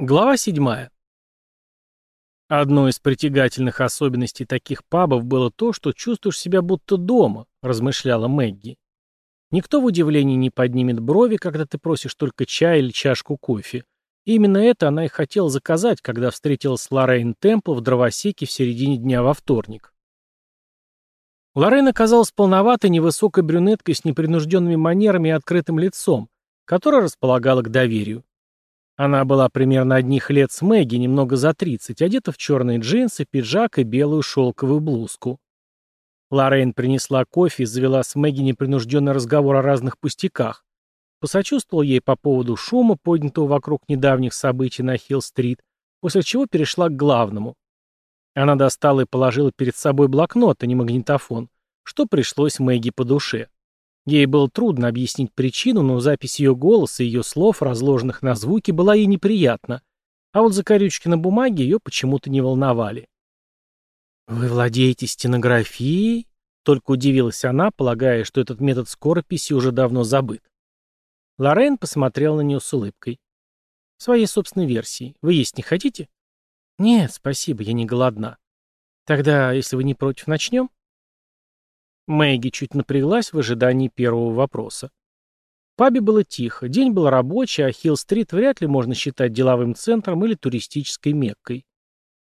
Глава 7. Одной из притягательных особенностей таких пабов было то, что чувствуешь себя будто дома, размышляла Мэгги. Никто в удивлении не поднимет брови, когда ты просишь только чай или чашку кофе. И именно это она и хотела заказать, когда встретилась с Лоррейн Темпл в дровосеке в середине дня во вторник. Лорейн оказалась полноватой невысокой брюнеткой с непринужденными манерами и открытым лицом, которая располагала к доверию. Она была примерно одних лет с Мэгги, немного за 30, одета в черные джинсы, пиджак и белую шелковую блузку. Лоррейн принесла кофе и завела с Мэгги непринужденный разговор о разных пустяках. Посочувствовал ей по поводу шума, поднятого вокруг недавних событий на Хилл-стрит, после чего перешла к главному. Она достала и положила перед собой блокнот, а не магнитофон, что пришлось Мэгги по душе. Ей было трудно объяснить причину, но запись ее голоса и ее слов, разложенных на звуки, была ей неприятна. А вот закорючки на бумаге ее почему-то не волновали. «Вы владеете стенографией?» Только удивилась она, полагая, что этот метод скорописи уже давно забыт. Лорен посмотрел на нее с улыбкой. «Своей собственной версии. Вы есть не хотите?» «Нет, спасибо, я не голодна. Тогда, если вы не против, начнем?» Мэгги чуть напряглась в ожидании первого вопроса. В пабе было тихо, день был рабочий, а Хилл-стрит вряд ли можно считать деловым центром или туристической меккой.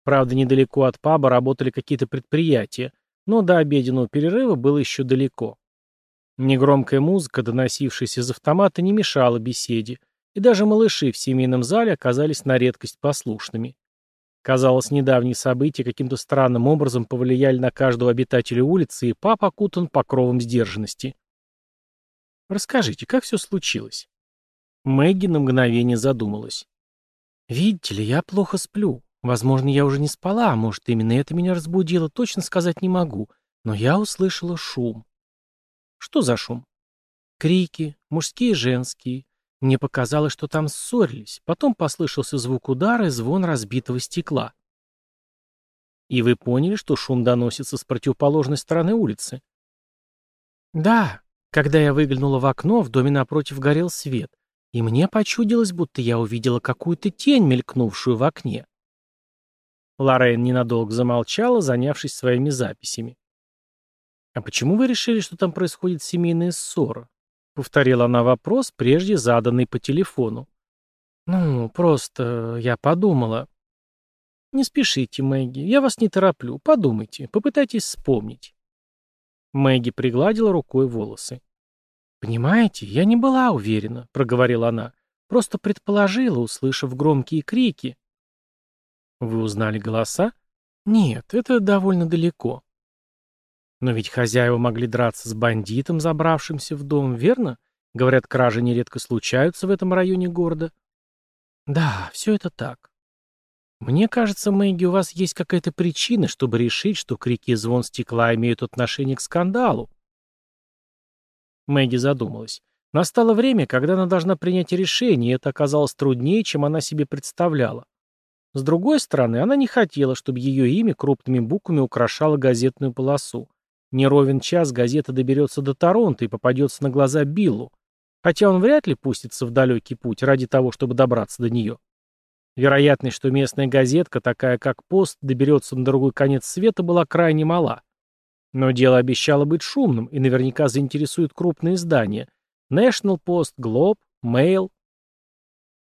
Правда, недалеко от паба работали какие-то предприятия, но до обеденного перерыва было еще далеко. Негромкая музыка, доносившаяся из автомата, не мешала беседе, и даже малыши в семейном зале оказались на редкость послушными. Казалось, недавние события каким-то странным образом повлияли на каждого обитателя улицы, и папа окутан покровом сдержанности. «Расскажите, как все случилось?» Мэгги на мгновение задумалась. «Видите ли, я плохо сплю. Возможно, я уже не спала, а может, именно это меня разбудило, точно сказать не могу. Но я услышала шум». «Что за шум?» «Крики, мужские и женские, мне показалось, что там ссорились. Потом послышался звук удара и звон разбитого стекла. И вы поняли, что шум доносится с противоположной стороны улицы? Да. Когда я выглянула в окно, в доме напротив горел свет, и мне почудилось, будто я увидела какую-то тень, мелькнувшую в окне. Лорен ненадолго замолчала, занявшись своими записями. «А почему вы решили, что там происходит семейная ссора? — повторила она вопрос, прежде заданный по телефону. «Ну, просто э, я подумала». «Не спешите, Мэгги, я вас не тороплю. Подумайте, попытайтесь вспомнить». Мэгги пригладила рукой волосы. «Понимаете, я не была уверена», — проговорила она. «Просто предположила, услышав громкие крики». «Вы узнали голоса?» «Нет, это довольно далеко». Но ведь хозяева могли драться с бандитом, забравшимся в дом, верно? Говорят, кражи нередко случаются в этом районе города. Да, все это так. Мне кажется, Мэгги, у вас есть какая-то причина, чтобы решить, что крики и звон стекла имеют отношение к скандалу. Мэгги задумалась. Настало время, когда она должна принять решение, и это оказалось труднее, чем она себе представляла. С другой стороны, она не хотела, чтобы ее имя крупными буквами украшало газетную полосу. Не ровен час газета доберется до Торонто и попадется на глаза Биллу, хотя он вряд ли пустится в далекий путь ради того, чтобы добраться до нее. Вероятность, что местная газетка, такая как «Пост», доберется на другой конец света, была крайне мала. Но дело обещало быть шумным и наверняка заинтересует крупные издания National Post, Globe, Mail.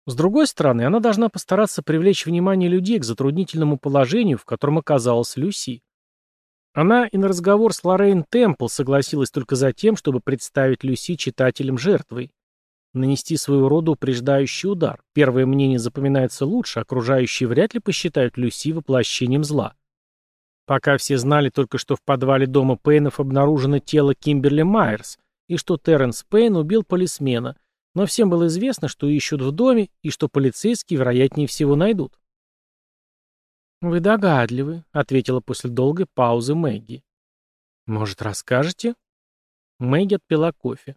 С другой стороны, она должна постараться привлечь внимание людей к затруднительному положению, в котором оказалась Люси. Она и на разговор с Лоррейн Темпл согласилась только за тем, чтобы представить Люси читателям жертвой. Нанести своего рода упреждающий удар. Первое мнение запоминается лучше, окружающие вряд ли посчитают Люси воплощением зла. Пока все знали только, что в подвале дома Пейнов обнаружено тело Кимберли Майерс и что Терренс Пейн убил полисмена, но всем было известно, что ищут в доме и что полицейские, вероятнее всего, найдут. «Вы догадливы», — ответила после долгой паузы Мэгги. «Может, расскажете?» Мэгги отпила кофе.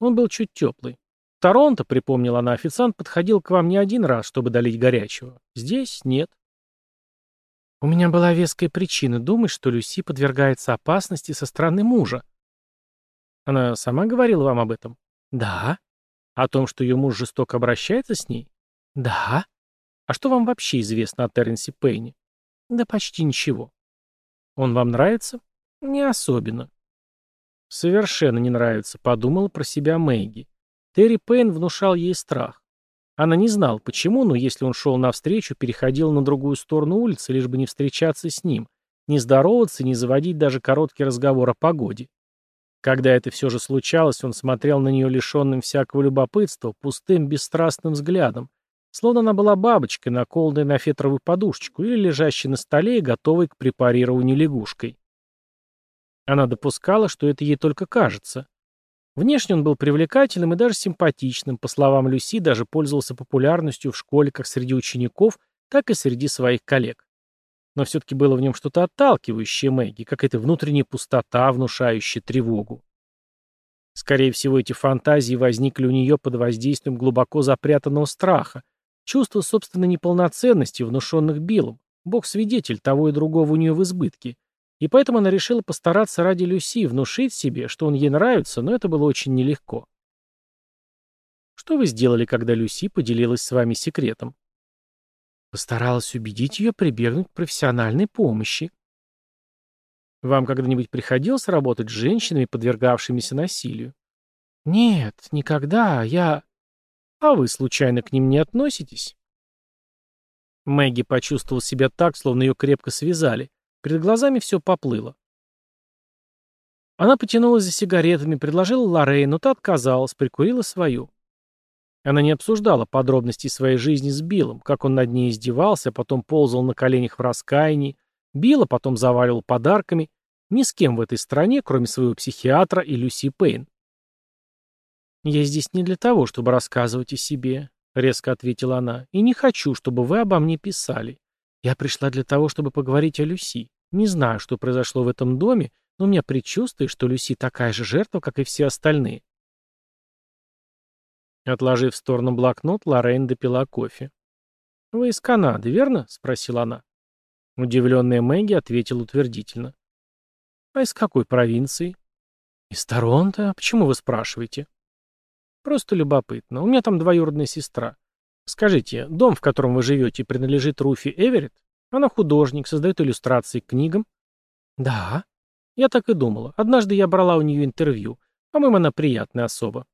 Он был чуть теплый. Торонто, припомнила она, официант подходил к вам не один раз, чтобы долить горячего. Здесь нет. У меня была веская причина думать, что Люси подвергается опасности со стороны мужа. Она сама говорила вам об этом? Да. О том, что ее муж жестоко обращается с ней? Да. А что вам вообще известно о Терренсе Пейне? Да почти ничего. Он вам нравится? Не особенно. Совершенно не нравится, подумала про себя Мэгги. Терри Пейн внушал ей страх. Она не знала, почему, но если он шел навстречу, переходил на другую сторону улицы, лишь бы не встречаться с ним, не здороваться, не заводить даже короткий разговор о погоде. Когда это все же случалось, он смотрел на нее лишенным всякого любопытства, пустым, бесстрастным взглядом, словно она была бабочкой, наколданной на фетровую подушечку или лежащей на столе и готовой к препарированию лягушкой. Она допускала, что это ей только кажется. Внешне он был привлекательным и даже симпатичным, по словам Люси, даже пользовался популярностью в школе как среди учеников, так и среди своих коллег. Но все-таки было в нем что-то отталкивающее Мэгги, какая-то внутренняя пустота, внушающая тревогу. Скорее всего, эти фантазии возникли у нее под воздействием глубоко запрятанного страха, Чувство собственной неполноценности, внушенных Биллом. Бог свидетель, того и другого у нее в избытке. И поэтому она решила постараться ради Люси внушить себе, что он ей нравится, но это было очень нелегко. Что вы сделали, когда Люси поделилась с вами секретом? Постаралась убедить ее прибегнуть к профессиональной помощи. Вам когда-нибудь приходилось работать с женщинами, подвергавшимися насилию? Нет, никогда. Я... «А вы, случайно, к ним не относитесь?» Мэгги почувствовал себя так, словно ее крепко связали. Перед глазами все поплыло. Она потянулась за сигаретами, предложила Лоррей, но та отказалась, прикурила свою. Она не обсуждала подробностей своей жизни с Биллом, как он над ней издевался, а потом ползал на коленях в раскаянии, Билла потом заваливал подарками, ни с кем в этой стране, кроме своего психиатра и Люси Пейн. «Я здесь не для того, чтобы рассказывать о себе», — резко ответила она, — «и не хочу, чтобы вы обо мне писали. Я пришла для того, чтобы поговорить о Люси. Не знаю, что произошло в этом доме, но у меня предчувствие, что Люси такая же жертва, как и все остальные». Отложив в сторону блокнот, Лоррейн допила кофе. «Вы из Канады, верно?» — спросила она. Удивленная Мэгги ответила утвердительно. «А из какой провинции?» «Из Торонто? Почему вы спрашиваете?» Просто любопытно. У меня там двоюродная сестра. Скажите, дом, в котором вы живете, принадлежит Руфи Эверетт? Она художник, создает иллюстрации к книгам. Да. Я так и думала. Однажды я брала у нее интервью. По-моему, она приятная особа.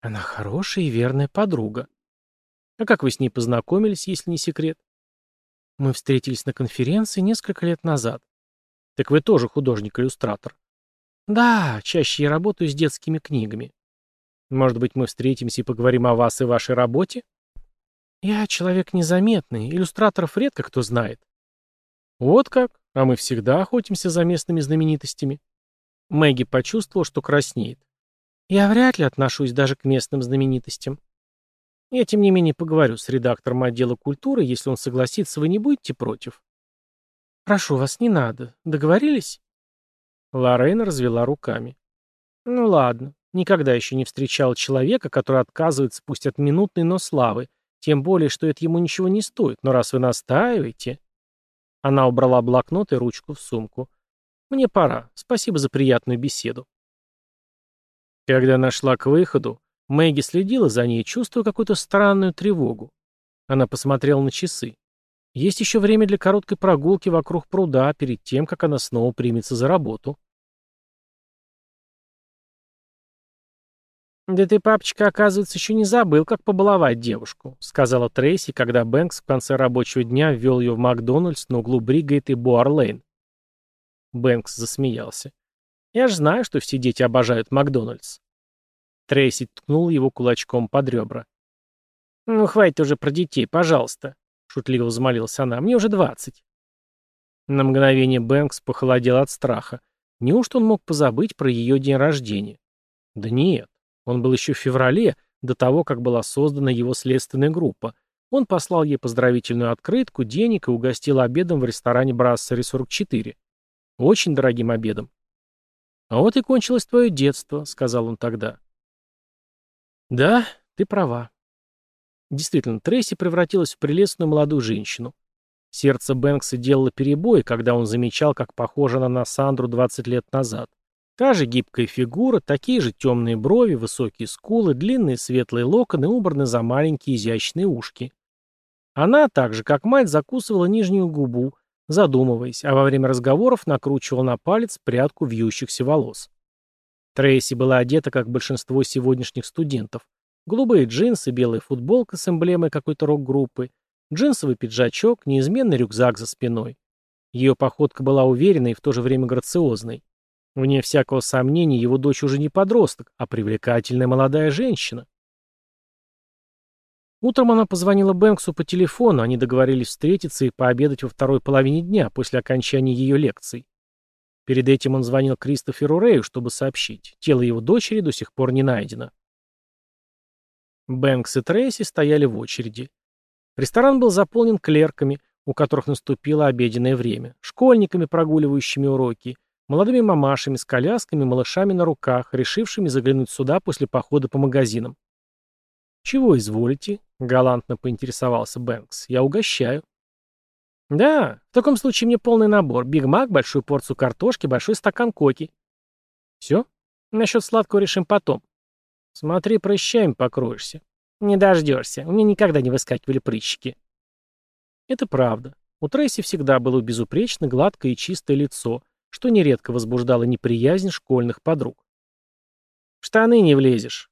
Она хорошая и верная подруга. А как вы с ней познакомились, если не секрет? Мы встретились на конференции несколько лет назад. Так вы тоже художник-иллюстратор? Да, чаще я работаю с детскими книгами. Может быть, мы встретимся и поговорим о вас и вашей работе? Я человек незаметный, иллюстраторов редко кто знает. Вот как, а мы всегда охотимся за местными знаменитостями. Мэгги почувствовал, что краснеет. Я вряд ли отношусь даже к местным знаменитостям. Я, тем не менее, поговорю с редактором отдела культуры, если он согласится, вы не будете против. Прошу вас, не надо. Договорились? Лоррейн развела руками. Ну ладно, Никогда еще не встречал человека, который отказывается пусть от минутной, но славы, тем более, что это ему ничего не стоит, но раз вы настаиваете...» Она убрала блокнот и ручку в сумку. «Мне пора. Спасибо за приятную беседу». Когда нашла к выходу, Мэгги следила за ней, чувствуя какую-то странную тревогу. Она посмотрела на часы. Есть еще время для короткой прогулки вокруг пруда перед тем, как она снова примется за работу. «Да ты, папочка, оказывается, еще не забыл, как побаловать девушку», — сказала Трейси, когда Бэнкс в конце рабочего дня ввел ее в Макдональдс на углу Бригейт и Буарлейн. Бэнкс засмеялся. «Я же знаю, что все дети обожают Макдональдс». Трейси ткнул его кулачком под ребра. «Ну, хватит уже про детей, пожалуйста», — шутливо взмолилась она. «Мне уже двадцать». На мгновение Бэнкс похолодел от страха. Неужто он мог позабыть про ее день рождения? Да нет. Он был еще в феврале, до того, как была создана его следственная группа. Он послал ей поздравительную открытку, денег и угостил обедом в ресторане Брассери 44. Очень дорогим обедом. «А вот и кончилось твое детство», — сказал он тогда. «Да, ты права». Действительно, Трейси превратилась в прелестную молодую женщину. Сердце Бэнкса делало перебой, когда он замечал, как похожа она на Сандру 20 лет назад. Та же гибкая фигура, такие же темные брови, высокие скулы, длинные светлые локоны, убраны за маленькие изящные ушки. Она, так же как мать, закусывала нижнюю губу, задумываясь, а во время разговоров накручивала на палец прядку вьющихся волос. Трейси была одета, как большинство сегодняшних студентов. Голубые джинсы, белая футболка с эмблемой какой-то рок-группы, джинсовый пиджачок, неизменный рюкзак за спиной. Ее походка была уверенной и в то же время грациозной. Вне всякого сомнения, его дочь уже не подросток, а привлекательная молодая женщина. Утром она позвонила Бэнксу по телефону, они договорились встретиться и пообедать во второй половине дня после окончания ее лекций. Перед этим он звонил Кристоферу Рэю, чтобы сообщить, тело его дочери до сих пор не найдено. Бэнкс и Трейси стояли в очереди. Ресторан был заполнен клерками, у которых наступило обеденное время, школьниками, прогуливающими уроки, молодыми мамашами с колясками, малышами на руках, решившими заглянуть сюда после похода по магазинам. «Чего изволите?» — галантно поинтересовался Бэнкс. «Я угощаю». «Да, в таком случае мне полный набор. Биг Мак, большую порцию картошки, большой стакан коки». «Все? Насчет сладкого решим потом». «Смотри, прыщами покроешься». «Не дождешься. У меня никогда не выскакивали прыщики». Это правда. У Трейси всегда было безупречно гладкое и чистое лицо, что нередко возбуждало неприязнь школьных подруг. «В штаны не влезешь».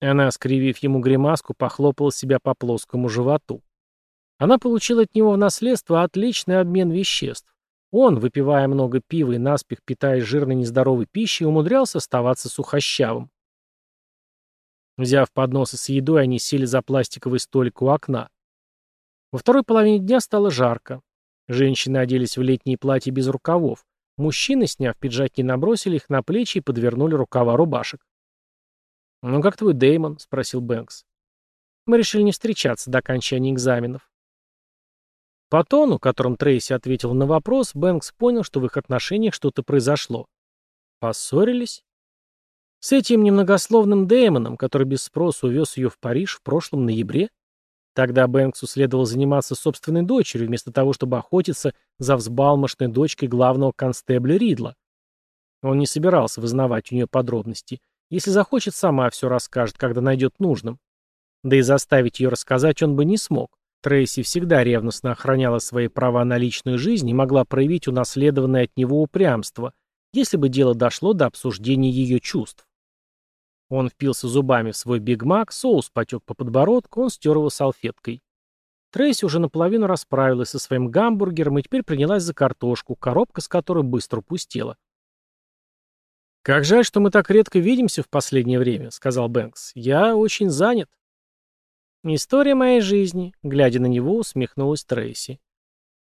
Она, скривив ему гримаску, похлопала себя по плоскому животу. Она получила от него в наследство отличный обмен веществ. Он, выпивая много пива и наспех питаясь жирной нездоровой пищей, умудрялся оставаться сухощавым. Взяв подносы с едой, они сели за пластиковый столик у окна. Во второй половине дня стало жарко. Женщины оделись в летние платья без рукавов, Мужчины, сняв пиджаки, набросили их на плечи и подвернули рукава рубашек. «Ну как твой Дэймон?» — спросил Бэнкс. «Мы решили не встречаться до окончания экзаменов». По тону, которым Трейси ответил на вопрос, Бэнкс понял, что в их отношениях что-то произошло. Поссорились? С этим немногословным Дэймоном, который без спроса увез ее в Париж в прошлом ноябре? Тогда Бэнксу следовало заниматься собственной дочерью, вместо того, чтобы охотиться за взбалмошной дочкой главного констебля Ридла. Он не собирался вызнавать у нее подробности. Если захочет, сама все расскажет, когда найдет нужным. Да и заставить ее рассказать он бы не смог. Трейси всегда ревностно охраняла свои права на личную жизнь и могла проявить унаследованное от него упрямство, если бы дело дошло до обсуждения ее чувств. Он впился зубами в свой бигмак, соус потек по подбородку, он стер его салфеткой. Трейси уже наполовину расправилась со своим гамбургером и теперь принялась за картошку, коробка с которой быстро пустела. «Как жаль, что мы так редко видимся в последнее время», — сказал Бэнкс. «Я очень занят». «История моей жизни», — глядя на него, усмехнулась Трейси.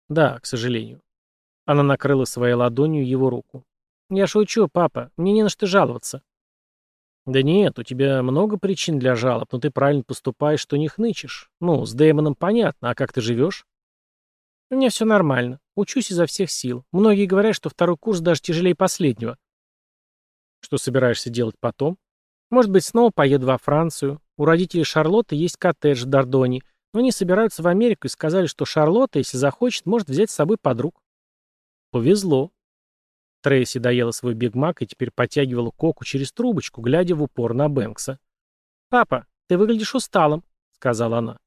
«Да, к сожалению». Она накрыла своей ладонью его руку. «Я шучу, папа, мне не на что жаловаться». Да нет, у тебя много причин для жалоб, но ты правильно поступаешь, что не хнычешь. Ну, с Дэймоном понятно, а как ты живешь? У меня все нормально. Учусь изо всех сил. Многие говорят, что второй курс даже тяжелее последнего. Что собираешься делать потом? Может быть, снова поеду во Францию. У родителей Шарлотты есть коттедж в Дордоне, но они собираются в Америку и сказали, что Шарлотта, если захочет, может взять с собой подруг. Повезло. Трейси доела свой бигмак и теперь потягивала коку через трубочку, глядя в упор на Бэнкса. «Папа, ты выглядишь усталым», — сказала она.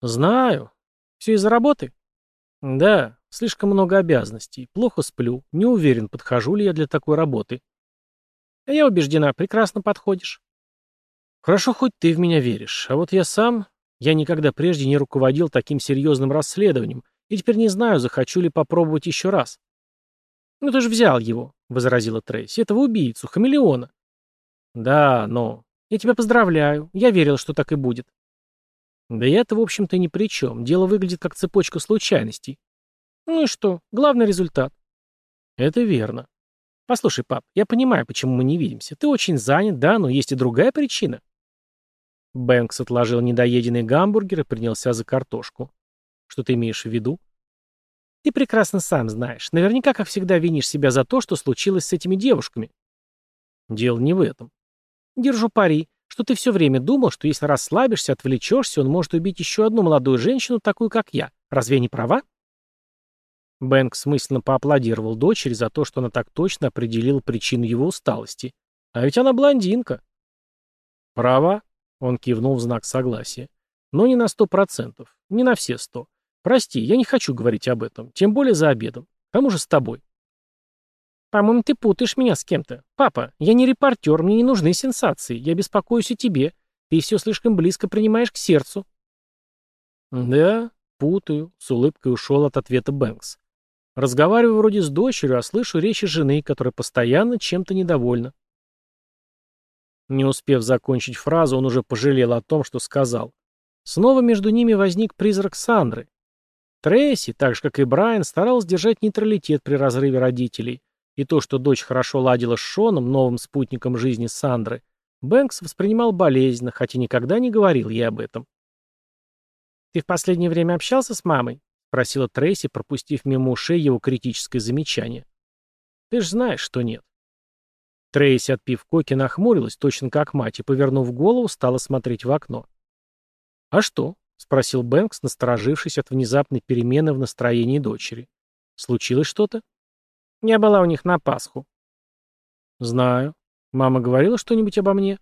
«Знаю. Все из-за работы?» «Да, слишком много обязанностей. Плохо сплю. Не уверен, подхожу ли я для такой работы». «А я убеждена, прекрасно подходишь». «Хорошо, хоть ты в меня веришь. А вот я сам... Я никогда прежде не руководил таким серьезным расследованием, и теперь не знаю, захочу ли попробовать еще раз». Ну ты же взял его, — возразила Трейси. — Этого убийцу, хамелеона. — Да, но... Я тебя поздравляю. Я верил, что так и будет. — Да я-то, в общем-то, ни при чем. Дело выглядит как цепочка случайностей. — Ну и что? Главный результат. — Это верно. — Послушай, пап, я понимаю, почему мы не видимся. Ты очень занят, да, но есть и другая причина. Бэнкс отложил недоеденный гамбургер и принялся за картошку. — Что ты имеешь в виду? Ты прекрасно сам знаешь. Наверняка, как всегда, винишь себя за то, что случилось с этими девушками. Дело не в этом. Держу пари, что ты все время думал, что если расслабишься, отвлечешься, он может убить еще одну молодую женщину, такую как я. Разве я не права? Бэнкс мысленно поаплодировал дочери за то, что она так точно определила причину его усталости. А ведь она блондинка. Права, он кивнул в знак согласия. Но не на сто процентов, не на все сто. Прости, я не хочу говорить об этом, тем более за обедом. К тому же с тобой. По-моему, ты путаешь меня с кем-то. Папа, я не репортер, мне не нужны сенсации. Я беспокоюсь о тебе. Ты все слишком близко принимаешь к сердцу. Да, путаю, с улыбкой ушел от ответа Бэнкс. Разговариваю вроде с дочерью, а слышу речи жены, которая постоянно чем-то недовольна. Не успев закончить фразу, он уже пожалел о том, что сказал. Снова между ними возник призрак Сандры, Трейси, так же как и Брайан, старалась держать нейтралитет при разрыве родителей, и то, что дочь хорошо ладила с Шоном, новым спутником жизни Сандры, Бэнкс воспринимал болезненно, хотя никогда не говорил ей об этом. «Ты в последнее время общался с мамой?» — просила Трейси, пропустив мимо ушей его критическое замечание. «Ты ж знаешь, что нет». Трейси, отпив коки, нахмурилась, точно как мать, и, повернув голову, стала смотреть в окно. «А что?» — спросил Бэнкс, насторожившись от внезапной перемены в настроении дочери. «Случилось что-то?» «Я была у них на Пасху». «Знаю. Мама говорила что-нибудь обо мне?»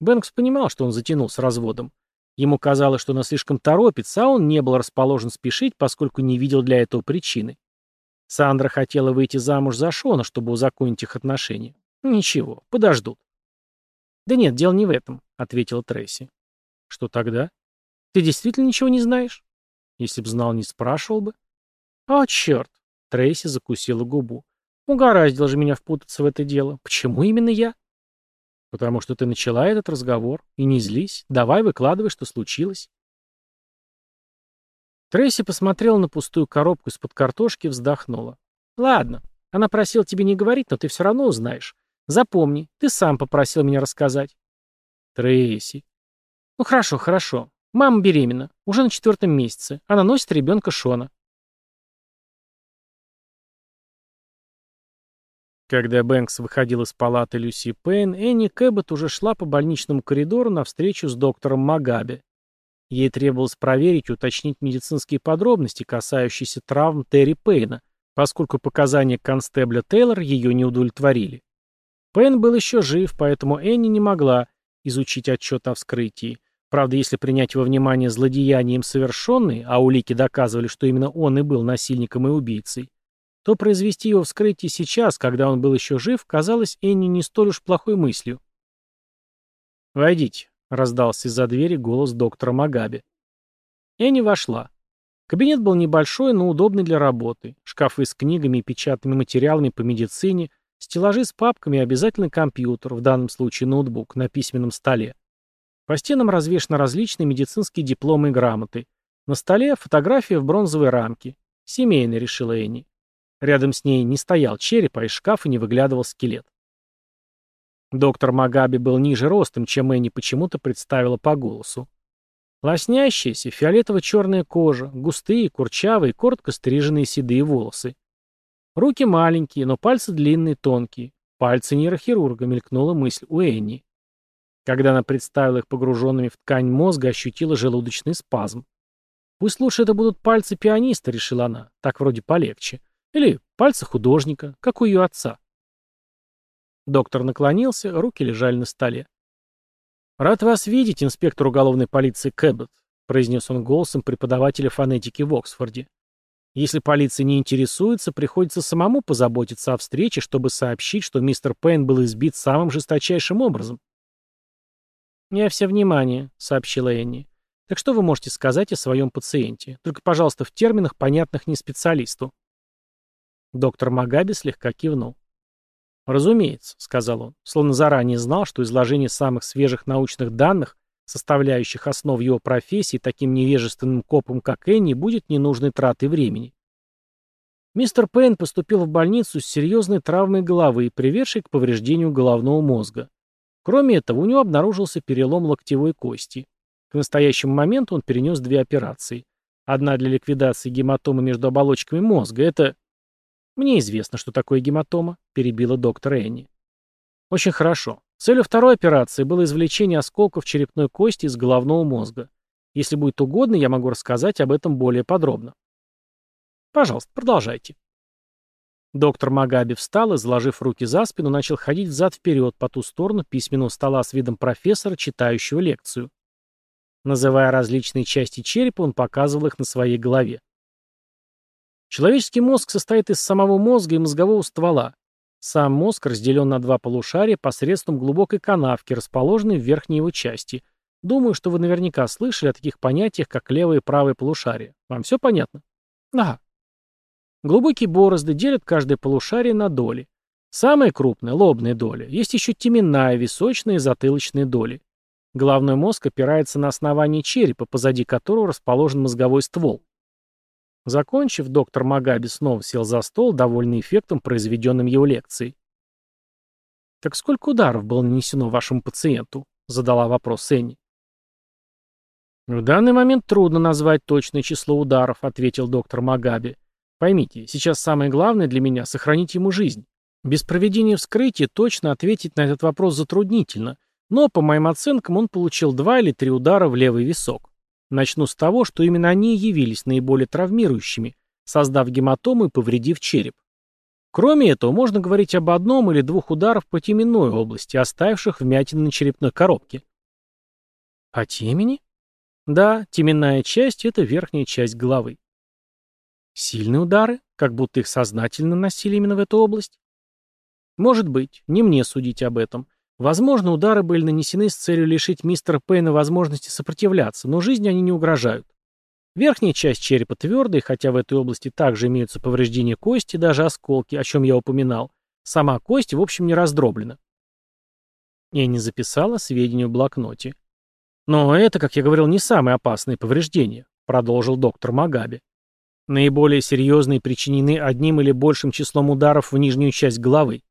Бэнкс понимал, что он затянул с разводом. Ему казалось, что она слишком торопится, а он не был расположен спешить, поскольку не видел для этого причины. Сандра хотела выйти замуж за Шона, чтобы узаконить их отношения. «Ничего, подождут». «Да нет, дело не в этом», — ответила Трейси. «Что тогда?» Ты действительно ничего не знаешь? Если б знал, не спрашивал бы. А, черт. Трейси закусила губу. Угораздило же меня впутаться в это дело. Почему именно я? Потому что ты начала этот разговор. И не злись. Давай выкладывай, что случилось. Трейси посмотрела на пустую коробку из-под картошки и вздохнула. «Ладно, она просила тебе не говорить, но ты все равно узнаешь. Запомни, ты сам попросил меня рассказать». «Трейси». «Ну хорошо, хорошо. Мама беременна, уже на четвертом месяце. Она носит ребенка Шона. Когда Бэнкс выходил из палаты Люси Пейн, Энни Кэббет уже шла по больничному коридору на встречу с доктором Магаби. Ей требовалось проверить и уточнить медицинские подробности, касающиеся травм Терри Пейна, поскольку показания констебля Тейлор ее не удовлетворили. Пейн был еще жив, поэтому Энни не могла изучить отчет о вскрытии, Правда, если принять во внимание злодеяния им совершенные, а улики доказывали, что именно он и был насильником и убийцей, то произвести его вскрытие сейчас, когда он был еще жив, казалось Энни не столь уж плохой мыслью. «Войдите», — раздался из-за двери голос доктора Магаби. Энни вошла. Кабинет был небольшой, но удобный для работы. Шкафы с книгами и печатными материалами по медицине, стеллажи с папками и обязательно компьютер, в данном случае ноутбук, на письменном столе. По стенам развешаны различные медицинские дипломы и грамоты. На столе фотография в бронзовой рамке. Семейная, решила Энни. Рядом с ней не стоял череп, а из шкафа не выглядывал скелет. Доктор Магаби был ниже ростом, чем Энни почему-то представила по голосу. Лоснящаяся, фиолетово-черная кожа, густые, курчавые, коротко стриженные седые волосы. Руки маленькие, но пальцы длинные, тонкие. Пальцы нейрохирурга, мелькнула мысль у Энни. Когда она представила их погруженными в ткань мозга, ощутила желудочный спазм. «Пусть лучше это будут пальцы пианиста», — решила она. Так вроде полегче. Или пальцы художника, как у ее отца. Доктор наклонился, руки лежали на столе. «Рад вас видеть, инспектор уголовной полиции Кэббет», произнес он голосом преподавателя фонетики в Оксфорде. «Если полиция не интересуется, приходится самому позаботиться о встрече, чтобы сообщить, что мистер Пейн был избит самым жесточайшим образом. «Я все внимание», — сообщила Энни. «Так что вы можете сказать о своем пациенте? Только, пожалуйста, в терминах, понятных не специалисту». Доктор Магаби слегка кивнул. «Разумеется», — сказал он, словно заранее знал, что изложение самых свежих научных данных, составляющих основу его профессии, таким невежественным копом, как Энни, будет ненужной тратой времени. Мистер Пейн поступил в больницу с серьезной травмой головы, приведшей к повреждению головного мозга. Кроме этого, у него обнаружился перелом локтевой кости. К настоящему моменту он перенес две операции. Одна для ликвидации гематомы между оболочками мозга. Это... Мне известно, что такое гематома, перебила доктор Энни. Очень хорошо. Целью второй операции было извлечение осколков черепной кости из головного мозга. Если будет угодно, я могу рассказать об этом более подробно. Пожалуйста, продолжайте. Доктор Магаби встал и, заложив руки за спину, начал ходить взад-вперед по ту сторону письменного стола с видом профессора, читающего лекцию. Называя различные части черепа, он показывал их на своей голове. Человеческий мозг состоит из самого мозга и мозгового ствола. Сам мозг разделен на два полушария посредством глубокой канавки, расположенной в верхней его части. Думаю, что вы наверняка слышали о таких понятиях, как левое и правое полушарие. Вам все понятно? Ага. Глубокие борозды делят каждое полушарие на доли. Самая крупная – лобная доля. Есть еще теменная, височная и затылочная доли. Головной мозг опирается на основание черепа, позади которого расположен мозговой ствол. Закончив, доктор Магаби снова сел за стол, довольный эффектом, произведенным его лекцией. «Так сколько ударов было нанесено вашему пациенту?» – задала вопрос Энни. «В данный момент трудно назвать точное число ударов», – ответил доктор Магаби. Поймите, сейчас самое главное для меня — сохранить ему жизнь. Без проведения вскрытия точно ответить на этот вопрос затруднительно, но, по моим оценкам, он получил два или три удара в левый висок. Начну с того, что именно они явились наиболее травмирующими, создав гематомы и повредив череп. Кроме этого, можно говорить об одном или двух ударах по теменной области, оставивших вмятины на черепной коробке. По темени? Да, теменная часть – это верхняя часть головы. Сильные удары, как будто их сознательно носили именно в эту область? Может быть, не мне судить об этом. Возможно, удары были нанесены с целью лишить мистера Пейна возможности сопротивляться, но жизни они не угрожают. Верхняя часть черепа твердая, хотя в этой области также имеются повреждения кости, даже осколки, о чем я упоминал. Сама кость, в общем, не раздроблена. Я не записала сведения в блокноте. Но это, как я говорил, не самое опасное повреждение, продолжил доктор Магаби наиболее серьезные причинены одним или большим числом ударов в нижнюю часть головы.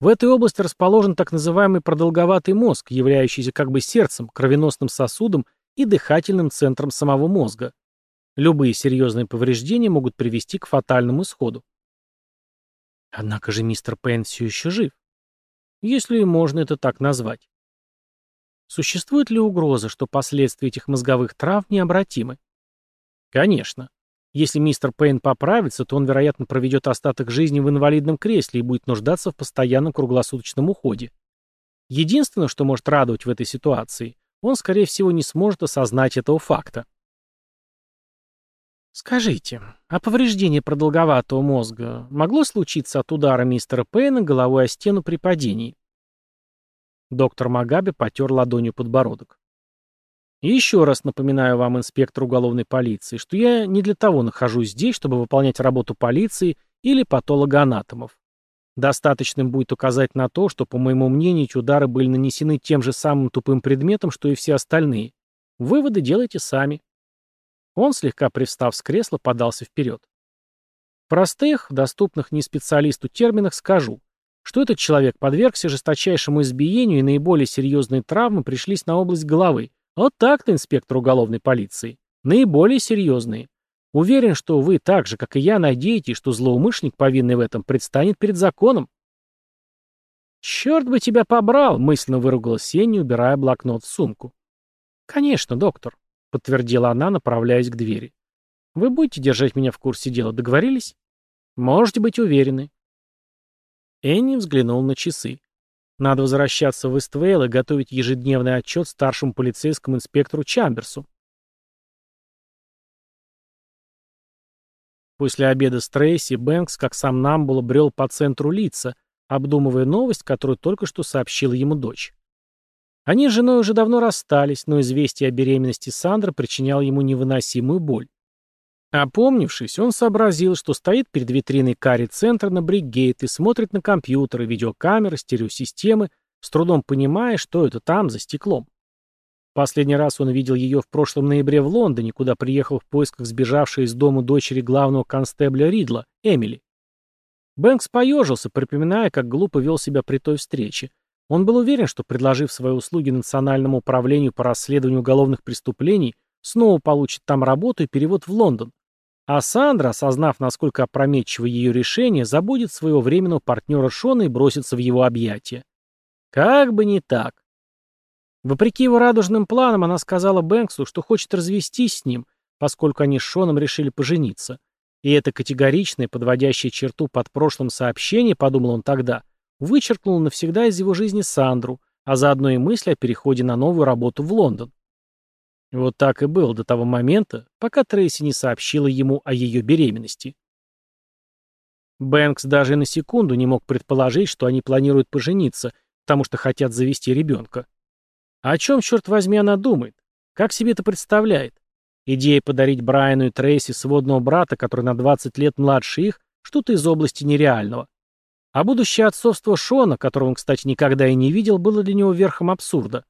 В этой области расположен так называемый продолговатый мозг, являющийся как бы сердцем, кровеносным сосудом и дыхательным центром самого мозга. Любые серьезные повреждения могут привести к фатальному исходу. Однако же мистер Пен все еще жив. Если и можно это так назвать. Существует ли угроза, что последствия этих мозговых травм необратимы? Конечно. Если мистер Пейн поправится, то он, вероятно, проведет остаток жизни в инвалидном кресле и будет нуждаться в постоянном круглосуточном уходе. Единственное, что может радовать в этой ситуации, он, скорее всего, не сможет осознать этого факта. Скажите, а повреждение продолговатого мозга могло случиться от удара мистера Пейна головой о стену при падении? Доктор Магаби потер ладонью подбородок. Еще раз напоминаю вам, инспектор уголовной полиции, что я не для того нахожусь здесь, чтобы выполнять работу полиции или патологоанатомов. Достаточным будет указать на то, что, по моему мнению, эти удары были нанесены тем же самым тупым предметом, что и все остальные. Выводы делайте сами. Он, слегка привстав с кресла, подался вперед. В простых, доступных не специалисту терминах скажу, что этот человек подвергся жесточайшему избиению и наиболее серьезные травмы пришлись на область головы, вот так-то, инспектор уголовной полиции. Наиболее серьезные. Уверен, что вы так же, как и я, надеетесь, что злоумышленник, повинный в этом, предстанет перед законом. «Черт бы тебя побрал!» — мысленно выругалась Сеня, убирая блокнот в сумку. «Конечно, доктор», — подтвердила она, направляясь к двери. «Вы будете держать меня в курсе дела, договорились?» «Можете быть уверены». Энни взглянул на часы. Надо возвращаться в Иствейл и готовить ежедневный отчет старшему полицейскому инспектору Чамберсу. После обеда Стрейси Бэнкс, как сам нам брел по центру лица, обдумывая новость, которую только что сообщила ему дочь. Они с женой уже давно расстались, но известие о беременности Сандры причиняло ему невыносимую боль. Опомнившись, он сообразил, что стоит перед витриной карри центра на бригейт и смотрит на компьютеры, видеокамеры, стереосистемы, с трудом понимая, что это там за стеклом. Последний раз он видел ее в прошлом ноябре в Лондоне, куда приехал в поисках сбежавшей из дома дочери главного констебля Ридла, Эмили. Бэнкс поежился, припоминая, как глупо вел себя при той встрече. Он был уверен, что, предложив свои услуги Национальному управлению по расследованию уголовных преступлений, снова получит там работу и перевод в Лондон. А Сандра, осознав, насколько опрометчиво ее решение, забудет своего временного партнера Шона и бросится в его объятия. Как бы не так. Вопреки его радужным планам, она сказала Бэнксу, что хочет развестись с ним, поскольку они с Шоном решили пожениться. И это категоричное, подводящее черту под прошлым сообщение, подумал он тогда, вычеркнуло навсегда из его жизни Сандру, а заодно и мысль о переходе на новую работу в Лондон. Вот так и было до того момента, пока Трейси не сообщила ему о ее беременности. Бэнкс даже на секунду не мог предположить, что они планируют пожениться, потому что хотят завести ребенка. О чем, черт возьми, она думает? Как себе это представляет? Идея подарить Брайану и Трейси сводного брата, который на 20 лет младше их, что-то из области нереального. А будущее отцовство Шона, которого он, кстати, никогда и не видел, было для него верхом абсурда.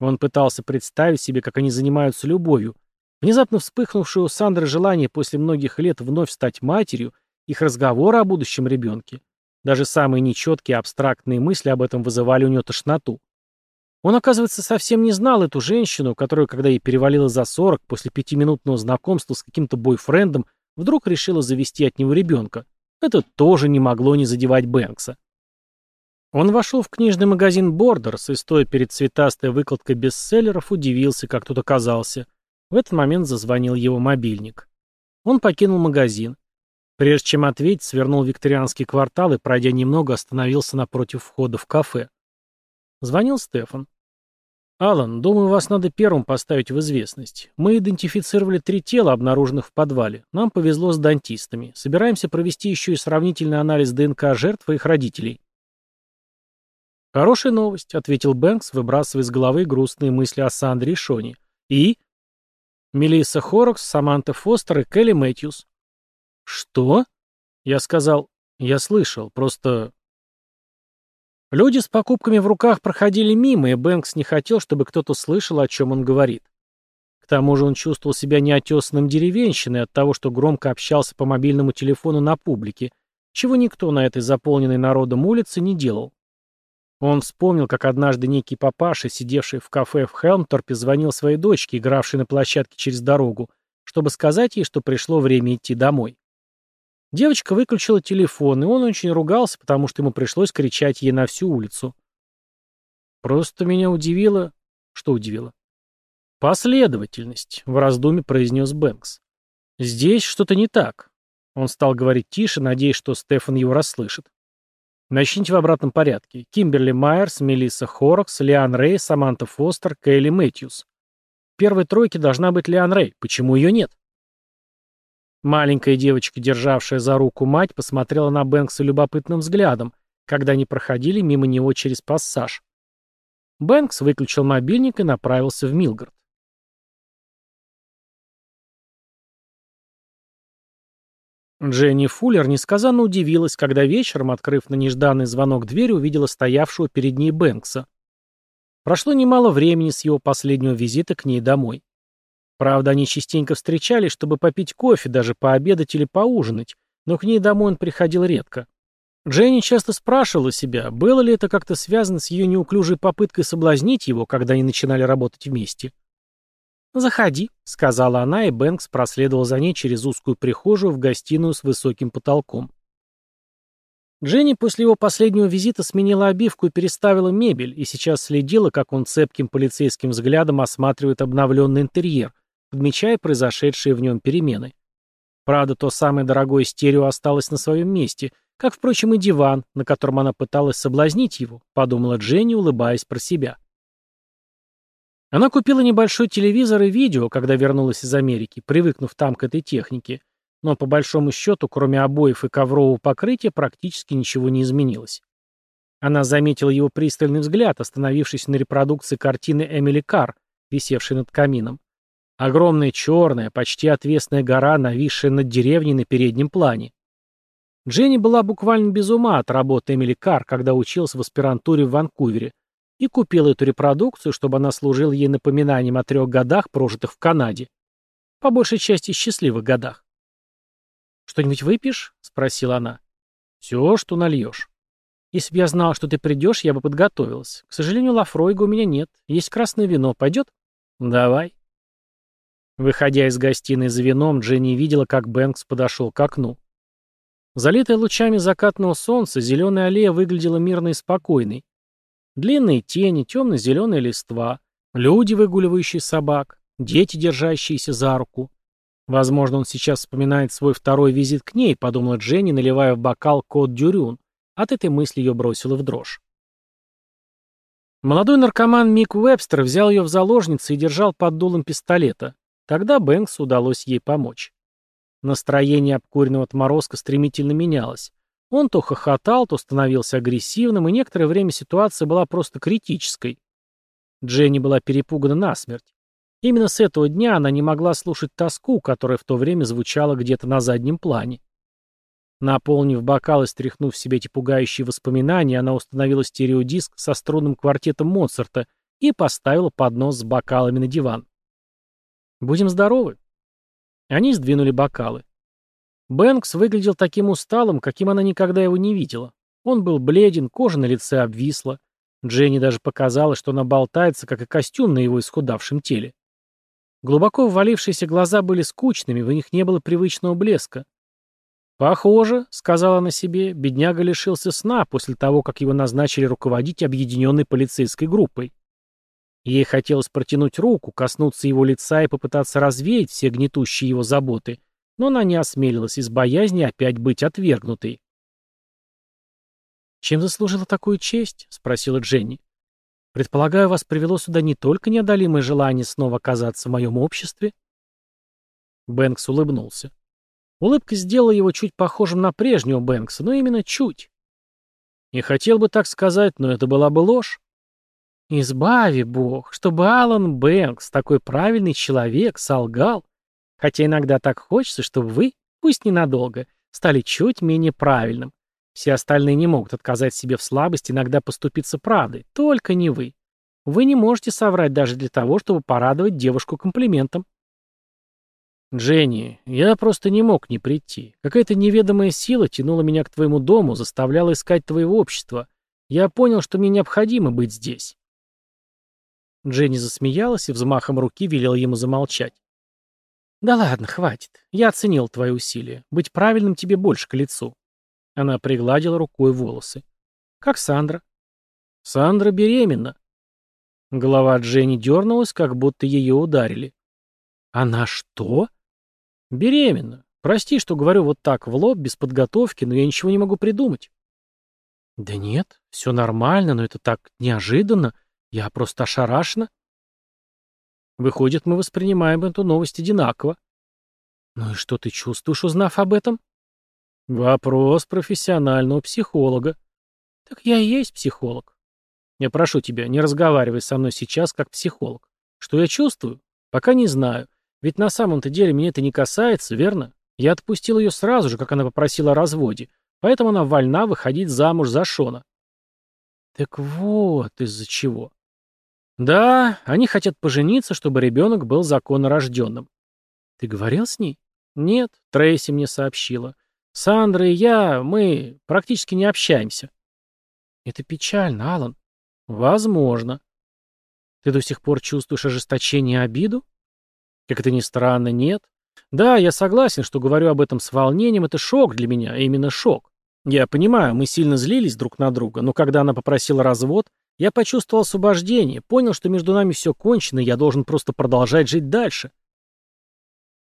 Он пытался представить себе, как они занимаются любовью. Внезапно вспыхнувшее у Сандры желание после многих лет вновь стать матерью, их разговоры о будущем ребенке. Даже самые нечеткие абстрактные мысли об этом вызывали у нее тошноту. Он, оказывается, совсем не знал эту женщину, которая, когда ей перевалило за 40, после пятиминутного знакомства с каким-то бойфрендом, вдруг решила завести от него ребенка. Это тоже не могло не задевать Бэнкса. Он вошел в книжный магазин «Бордерс» и, стоя перед цветастой выкладкой бестселлеров, удивился, как тут оказался. В этот момент зазвонил его мобильник. Он покинул магазин. Прежде чем ответить, свернул викторианский квартал и, пройдя немного, остановился напротив входа в кафе. Звонил Стефан. «Алан, думаю, вас надо первым поставить в известность. Мы идентифицировали три тела, обнаруженных в подвале. Нам повезло с дантистами. Собираемся провести еще и сравнительный анализ ДНК жертв и их родителей». «Хорошая новость», — ответил Бэнкс, выбрасывая из головы грустные мысли о Сандре и Шоне. «И?» «Мелисса Хорокс, Саманта Фостер и Келли Мэтьюс». «Что?» Я сказал, «Я слышал, просто...» Люди с покупками в руках проходили мимо, и Бэнкс не хотел, чтобы кто-то слышал, о чем он говорит. К тому же он чувствовал себя неотесанным деревенщиной от того, что громко общался по мобильному телефону на публике, чего никто на этой заполненной народом улице не делал. Он вспомнил, как однажды некий папаша, сидевший в кафе в Хелмторпе, звонил своей дочке, игравшей на площадке через дорогу, чтобы сказать ей, что пришло время идти домой. Девочка выключила телефон, и он очень ругался, потому что ему пришлось кричать ей на всю улицу. «Просто меня удивило...» «Что удивило?» «Последовательность», — в раздуме произнес Бэнкс. «Здесь что-то не так». Он стал говорить тише, надеясь, что Стефан его расслышит. Начните в обратном порядке. Кимберли Майерс, Мелисса Хорокс, Лиан Рей, Саманта Фостер, Кейли Мэтьюс. В первой тройке должна быть Лиан Рей. Почему ее нет? Маленькая девочка, державшая за руку мать, посмотрела на Бэнкса любопытным взглядом, когда они проходили мимо него через пассаж. Бэнкс выключил мобильник и направился в Милгард. Дженни Фуллер несказанно удивилась, когда вечером, открыв на нежданный звонок дверь, увидела стоявшего перед ней Бэнкса. Прошло немало времени с его последнего визита к ней домой. Правда, они частенько встречались, чтобы попить кофе, даже пообедать или поужинать, но к ней домой он приходил редко. Дженни часто спрашивала себя, было ли это как-то связано с ее неуклюжей попыткой соблазнить его, когда они начинали работать вместе. «Заходи», — сказала она, и Бэнкс проследовал за ней через узкую прихожую в гостиную с высоким потолком. Дженни после его последнего визита сменила обивку и переставила мебель, и сейчас следила, как он цепким полицейским взглядом осматривает обновленный интерьер, подмечая произошедшие в нем перемены. Правда, то самое дорогое стерео осталось на своем месте, как, впрочем, и диван, на котором она пыталась соблазнить его, подумала Дженни, улыбаясь про себя. Она купила небольшой телевизор и видео, когда вернулась из Америки, привыкнув там к этой технике. Но по большому счету, кроме обоев и коврового покрытия, практически ничего не изменилось. Она заметила его пристальный взгляд, остановившись на репродукции картины Эмили Карр, висевшей над камином. Огромная черная, почти отвесная гора, нависшая над деревней на переднем плане. Дженни была буквально без ума от работы Эмили Карр, когда училась в аспирантуре в Ванкувере, и купил эту репродукцию, чтобы она служила ей напоминанием о трех годах, прожитых в Канаде. По большей части счастливых годах. «Что-нибудь выпьешь?» — спросила она. «Все, что нальешь. Если бы я знала, что ты придешь, я бы подготовилась. К сожалению, лафройга у меня нет. Есть красное вино. Пойдет?» «Давай». Выходя из гостиной за вином, Дженни видела, как Бэнкс подошел к окну. Залитая лучами закатного солнца, зеленая аллея выглядела мирной и спокойной, длинные тени, темно-зеленые листва, люди, выгуливающие собак, дети, держащиеся за руку. Возможно, он сейчас вспоминает свой второй визит к ней, подумала Дженни, наливая в бокал кот дюрюн. От этой мысли ее бросило в дрожь. Молодой наркоман Мик Уэбстер взял ее в заложницу и держал под дулом пистолета. Тогда Бэнксу удалось ей помочь. Настроение обкуренного отморозка стремительно менялось. Он то хохотал, то становился агрессивным, и некоторое время ситуация была просто критической. Дженни была перепугана насмерть. Именно с этого дня она не могла слушать тоску, которая в то время звучала где-то на заднем плане. Наполнив бокал и стряхнув себе эти пугающие воспоминания, она установила стереодиск со струнным квартетом Моцарта и поставила поднос с бокалами на диван. «Будем здоровы». Они сдвинули бокалы. Бэнкс выглядел таким усталым, каким она никогда его не видела. Он был бледен, кожа на лице обвисла. Дженни даже показалось, что она болтается, как и костюм на его исхудавшем теле. Глубоко ввалившиеся глаза были скучными, в них не было привычного блеска. «Похоже», — сказала она себе, — «бедняга лишился сна после того, как его назначили руководить объединенной полицейской группой». Ей хотелось протянуть руку, коснуться его лица и попытаться развеять все гнетущие его заботы — но она не осмелилась из боязни опять быть отвергнутой. «Чем заслужила такую честь?» — спросила Дженни. «Предполагаю, вас привело сюда не только неодолимое желание снова оказаться в моем обществе?» Бэнкс улыбнулся. Улыбка сделала его чуть похожим на прежнего Бэнкса, но именно чуть. Не хотел бы так сказать, но это была бы ложь. Избави Бог, чтобы Алан Бэнкс, такой правильный человек, солгал. Хотя иногда так хочется, чтобы вы, пусть ненадолго, стали чуть менее правильным. Все остальные не могут отказать себе в слабости иногда поступиться правдой, только не вы. Вы не можете соврать даже для того, чтобы порадовать девушку комплиментом. «Дженни, я просто не мог не прийти. Какая-то неведомая сила тянула меня к твоему дому, заставляла искать твоего общества. Я понял, что мне необходимо быть здесь». Дженни засмеялась и взмахом руки велела ему замолчать. «Да ладно, хватит. Я оценил твои усилия. Быть правильным тебе больше к лицу». Она пригладила рукой волосы. «Как Сандра?» «Сандра беременна». Голова Дженни дернулась, как будто ее ударили. «Она что?» «Беременна. Прости, что говорю вот так в лоб, без подготовки, но я ничего не могу придумать». «Да нет, все нормально, но это так неожиданно. Я просто ошарашена». Выходит, мы воспринимаем эту новость одинаково. Ну и что ты чувствуешь, узнав об этом? Вопрос профессионального психолога. Так я и есть психолог. Я прошу тебя, не разговаривай со мной сейчас как психолог. Что я чувствую? Пока не знаю. Ведь на самом-то деле меня это не касается, верно? Я отпустил ее сразу же, как она попросила о разводе. Поэтому она вольна выходить замуж за Шона. Так вот из-за чего. Да, они хотят пожениться, чтобы ребенок был законорожденным. Ты говорил с ней? Нет, Трейси мне сообщила. Сандра и я, мы практически не общаемся. Это печально, Алан. Возможно. Ты до сих пор чувствуешь ожесточение и обиду? Как это ни странно, нет. Да, я согласен, что говорю об этом с волнением, это шок для меня, а именно шок. Я понимаю, мы сильно злились друг на друга, но когда она попросила развод, я почувствовал освобождение, понял, что между нами все кончено, я должен просто продолжать жить дальше.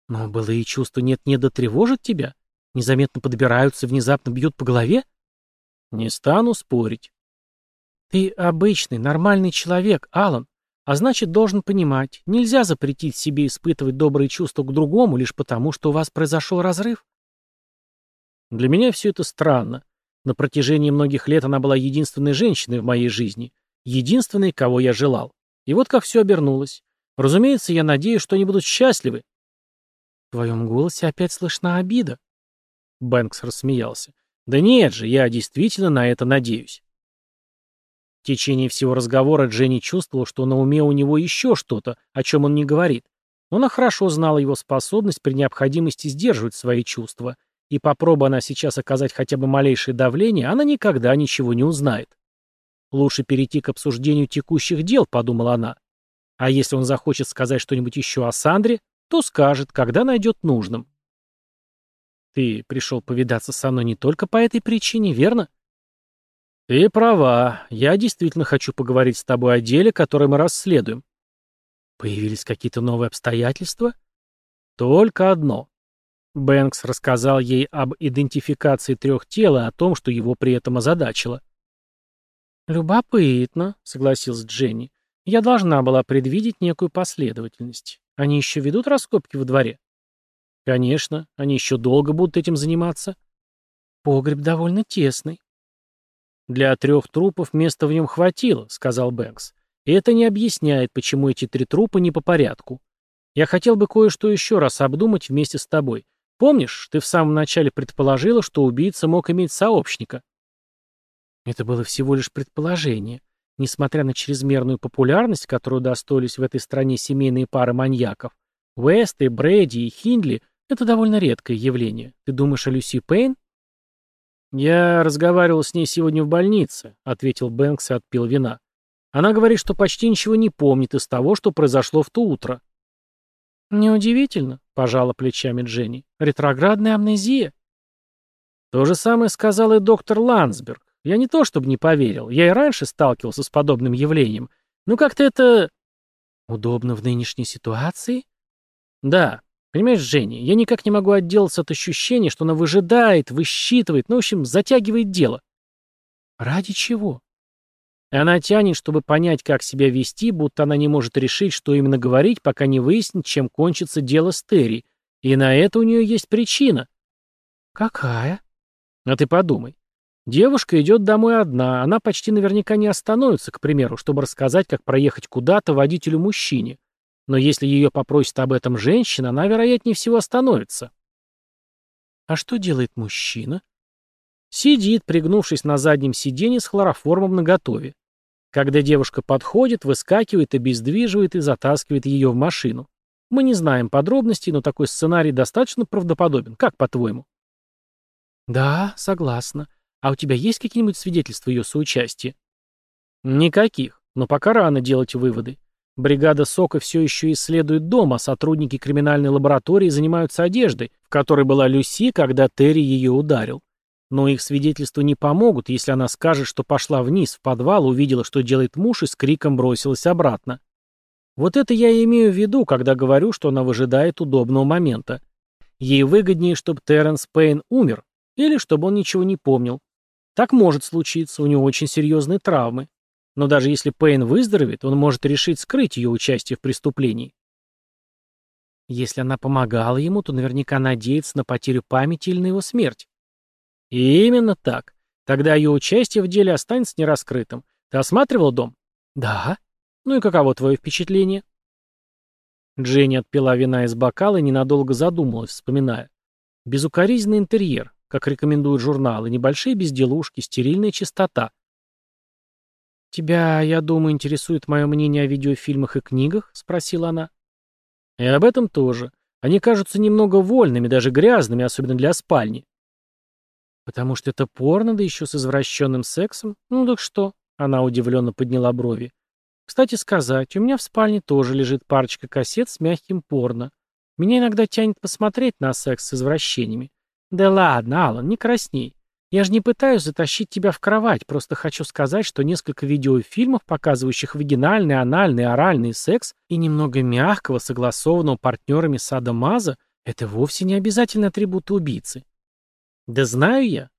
Но было и чувство «нет-нет» да тревожит тебя? Незаметно подбираются, внезапно бьют по голове? Не стану спорить. Ты обычный, нормальный человек, Алан, а значит, должен понимать, нельзя запретить себе испытывать добрые чувства к другому лишь потому, что у вас произошел разрыв. Для меня все это странно. На протяжении многих лет она была единственной женщиной в моей жизни, единственной, кого я желал. И вот как все обернулось. Разумеется, я надеюсь, что они будут счастливы. В твоем голосе опять слышна обида. Бэнкс рассмеялся. Да нет же, я действительно на это надеюсь. В течение всего разговора Дженни чувствовала, что на уме у него еще что-то, о чем он не говорит. Но она хорошо знала его способность при необходимости сдерживать свои чувства — и попробуй она сейчас оказать хотя бы малейшее давление, она никогда ничего не узнает. «Лучше перейти к обсуждению текущих дел», — подумала она. «А если он захочет сказать что-нибудь еще о Сандре, то скажет, когда найдет нужным». «Ты пришел повидаться со мной не только по этой причине, верно?» «Ты права. Я действительно хочу поговорить с тобой о деле, которое мы расследуем». «Появились какие-то новые обстоятельства?» «Только одно. Бэнкс рассказал ей об идентификации трех тел и о том, что его при этом озадачило. «Любопытно», — согласилась Дженни. «Я должна была предвидеть некую последовательность. Они еще ведут раскопки во дворе?» «Конечно. Они еще долго будут этим заниматься». «Погреб довольно тесный». «Для трех трупов места в нем хватило», — сказал Бэнкс. «И это не объясняет, почему эти три трупа не по порядку. Я хотел бы кое-что еще раз обдумать вместе с тобой. Помнишь, ты в самом начале предположила, что убийца мог иметь сообщника. Это было всего лишь предположение. Несмотря на чрезмерную популярность, которую достоились в этой стране семейные пары маньяков, Уэсты, Брэди и Хиндли — это довольно редкое явление. Ты думаешь о Люси Пейн? «Я разговаривал с ней сегодня в больнице», — ответил Бэнкс и отпил вина. «Она говорит, что почти ничего не помнит из того, что произошло в то утро. «Неудивительно», — пожала плечами Дженни. «Ретроградная амнезия». То же самое сказал и доктор Ландсберг. Я не то чтобы не поверил, я и раньше сталкивался с подобным явлением. Но как-то это... Удобно в нынешней ситуации? Да. Понимаешь, Женя, я никак не могу отделаться от ощущения, что она выжидает, высчитывает, ну, в общем, затягивает дело. Ради чего? И она тянет, чтобы понять, как себя вести, будто она не может решить, что именно говорить, пока не выяснит, чем кончится дело с Терри. И на это у нее есть причина. Какая? А ты подумай. Девушка идет домой одна, она почти наверняка не остановится, к примеру, чтобы рассказать, как проехать куда-то водителю-мужчине. Но если ее попросит об этом женщина, она, вероятнее всего, остановится. А что делает мужчина? Сидит, пригнувшись на заднем сиденье с хлороформом наготове. Когда девушка подходит, выскакивает и бездвиживает и затаскивает ее в машину. Мы не знаем подробностей, но такой сценарий достаточно правдоподобен. Как по-твоему? Да, согласна. А у тебя есть какие-нибудь свидетельства ее соучастия? Никаких, но пока рано делать выводы. Бригада Сока все еще исследует дом, а сотрудники криминальной лаборатории занимаются одеждой, в которой была Люси, когда Терри ее ударил. Но их свидетельства не помогут, если она скажет, что пошла вниз, в подвал, увидела, что делает муж и с криком бросилась обратно. Вот это я имею в виду, когда говорю, что она выжидает удобного момента. Ей выгоднее, чтобы Терренс Пейн умер, или чтобы он ничего не помнил. Так может случиться, у него очень серьезные травмы. Но даже если Пейн выздоровеет, он может решить скрыть ее участие в преступлении. Если она помогала ему, то наверняка надеется на потерю памяти или на его смерть. Именно так. Тогда ее участие в деле останется нераскрытым. Ты осматривал дом? Да. Ну и каково твое впечатление? Дженни отпила вина из бокала и ненадолго задумалась, вспоминая. Безукоризненный интерьер, как рекомендуют журналы, небольшие безделушки, стерильная чистота. «Тебя, я думаю, интересует мое мнение о видеофильмах и книгах?» — спросила она. «И об этом тоже. Они кажутся немного вольными, даже грязными, особенно для спальни. «Потому что это порно, да еще с извращенным сексом? Ну так что?» Она удивленно подняла брови. «Кстати сказать, у меня в спальне тоже лежит парочка кассет с мягким порно. Меня иногда тянет посмотреть на секс с извращениями. Да ладно, Алан, не красней. Я же не пытаюсь затащить тебя в кровать, просто хочу сказать, что несколько видеофильмов, показывающих вагинальный, анальный, оральный секс и немного мягкого, согласованного партнерами сада Маза, это вовсе не обязательно атрибуты убийцы. Да знаю я.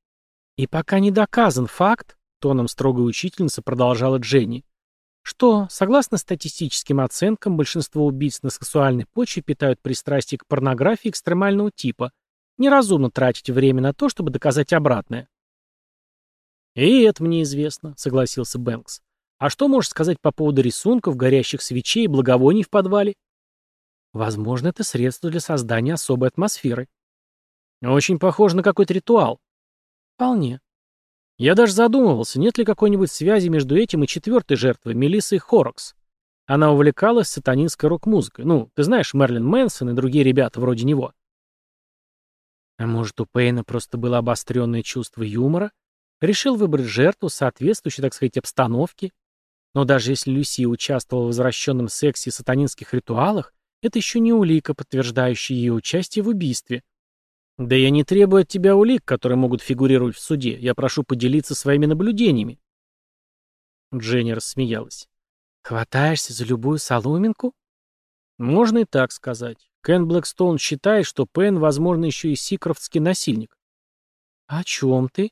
И пока не доказан факт, тоном строгой учительницы продолжала Дженни, что, согласно статистическим оценкам, большинство убийц на сексуальной почве питают пристрастие к порнографии экстремального типа. Неразумно тратить время на то, чтобы доказать обратное. «И это мне известно», — согласился Бэнкс. «А что можешь сказать по поводу рисунков, горящих свечей и благовоний в подвале?» «Возможно, это средство для создания особой атмосферы. Очень похоже на какой-то ритуал. Вполне. Я даже задумывался, нет ли какой-нибудь связи между этим и четвертой жертвой, Мелиссой Хорокс. Она увлекалась сатанинской рок-музыкой. Ну, ты знаешь, Мерлин Мэнсон и другие ребята вроде него. А может, у Пейна просто было обостренное чувство юмора? Решил выбрать жертву, соответствующей, так сказать, обстановке? Но даже если Люси участвовала в возвращенном сексе и сатанинских ритуалах, это еще не улика, подтверждающая ее участие в убийстве. Да я не требую от тебя улик, которые могут фигурировать в суде. Я прошу поделиться своими наблюдениями. Дженни рассмеялась. Хватаешься за любую соломинку? Можно и так сказать. Кен Блэкстоун считает, что Пен, возможно, еще и сикрофтский насильник. О чем ты?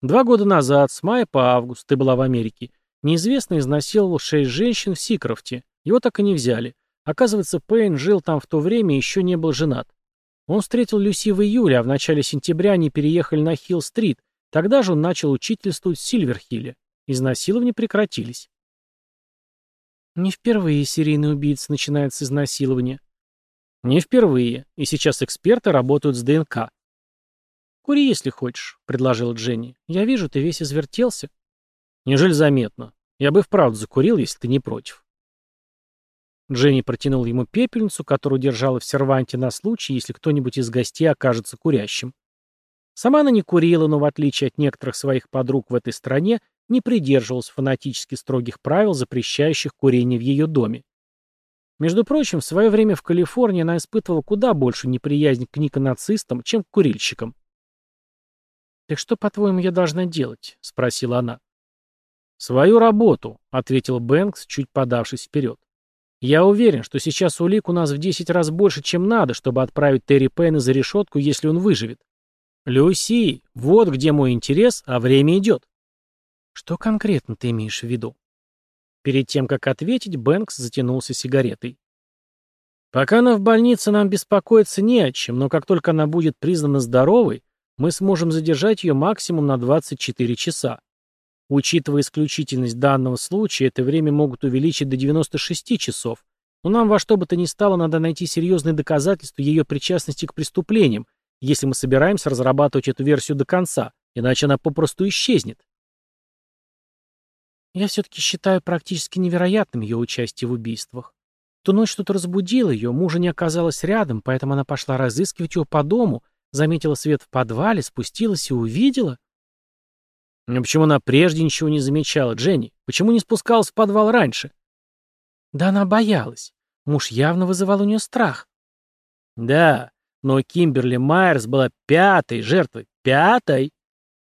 Два года назад, с мая по август, ты была в Америке. Неизвестно, изнасиловал шесть женщин в Сикрофте. Его так и не взяли. Оказывается, Пейн жил там в то время и еще не был женат. Он встретил Люси в июле, а в начале сентября они переехали на Хилл-стрит. Тогда же он начал учительствовать в Сильверхилле. Изнасилования прекратились. Не впервые серийный убийца начинает с изнасилования. Не впервые, и сейчас эксперты работают с ДНК. «Кури, если хочешь», — предложила Дженни. «Я вижу, ты весь извертелся». «Неужели заметно? Я бы вправду закурил, если ты не против». Дженни протянул ему пепельницу, которую держала в серванте на случай, если кто-нибудь из гостей окажется курящим. Сама она не курила, но в отличие от некоторых своих подруг в этой стране, не придерживалась фанатически строгих правил, запрещающих курение в ее доме. Между прочим, в свое время в Калифорнии она испытывала куда больше неприязнь к никонацистам, чем к курильщикам. «Так что, по-твоему, я должна делать?» — спросила она. «Свою работу», — ответил Бэнкс, чуть подавшись вперед. Я уверен, что сейчас улик у нас в 10 раз больше, чем надо, чтобы отправить Терри Пэйна за решетку, если он выживет. Люси, вот где мой интерес, а время идет. Что конкретно ты имеешь в виду? Перед тем, как ответить, Бэнкс затянулся сигаретой. Пока она в больнице, нам беспокоиться не о чем, но как только она будет признана здоровой, мы сможем задержать ее максимум на 24 часа. Учитывая исключительность данного случая, это время могут увеличить до 96 часов, но нам во что бы то ни стало надо найти серьезные доказательства ее причастности к преступлениям, если мы собираемся разрабатывать эту версию до конца, иначе она попросту исчезнет. Я все-таки считаю практически невероятным ее участие в убийствах. Ту ночь что-то разбудило ее, мужа не оказалось рядом, поэтому она пошла разыскивать его по дому, заметила свет в подвале, спустилась и увидела. Но почему она прежде ничего не замечала, Дженни? Почему не спускалась в подвал раньше? Да она боялась. Муж явно вызывал у нее страх. Да, но Кимберли Майерс была пятой жертвой. Пятой!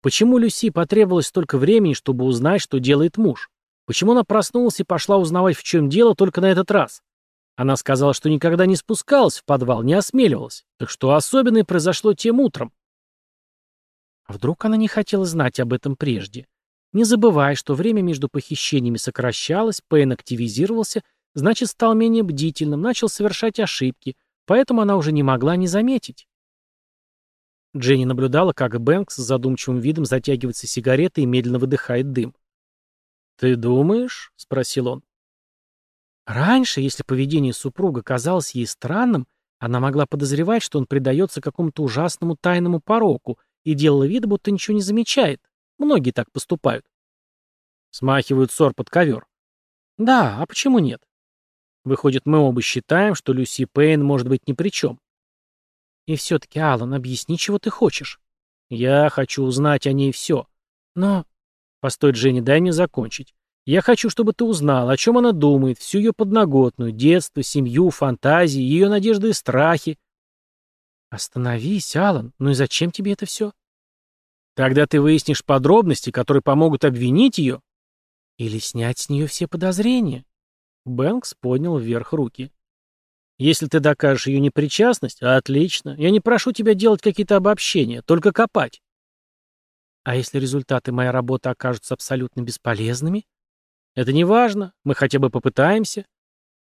Почему Люси потребовалось столько времени, чтобы узнать, что делает муж? Почему она проснулась и пошла узнавать, в чем дело, только на этот раз? Она сказала, что никогда не спускалась в подвал, не осмеливалась. Так что особенное произошло тем утром? Вдруг она не хотела знать об этом прежде. Не забывая, что время между похищениями сокращалось, Пейн активизировался, значит, стал менее бдительным, начал совершать ошибки, поэтому она уже не могла не заметить. Дженни наблюдала, как Бэнкс с задумчивым видом затягивается сигареты и медленно выдыхает дым. «Ты думаешь?» — спросил он. Раньше, если поведение супруга казалось ей странным, она могла подозревать, что он предается какому-то ужасному тайному пороку, и делала вид, будто ничего не замечает. Многие так поступают. Смахивают ссор под ковер. Да, а почему нет? Выходит, мы оба считаем, что Люси Пейн может быть ни при чем. И все-таки, Алан, объясни, чего ты хочешь. Я хочу узнать о ней все. Но... Постой, Дженни, дай мне закончить. Я хочу, чтобы ты узнал, о чем она думает, всю ее подноготную, детство, семью, фантазии, ее надежды и страхи, «Остановись, Алан. Ну и зачем тебе это все?» «Тогда ты выяснишь подробности, которые помогут обвинить ее». «Или снять с нее все подозрения». Бэнкс поднял вверх руки. «Если ты докажешь ее непричастность, отлично. Я не прошу тебя делать какие-то обобщения, только копать». «А если результаты моей работы окажутся абсолютно бесполезными?» «Это не важно. Мы хотя бы попытаемся».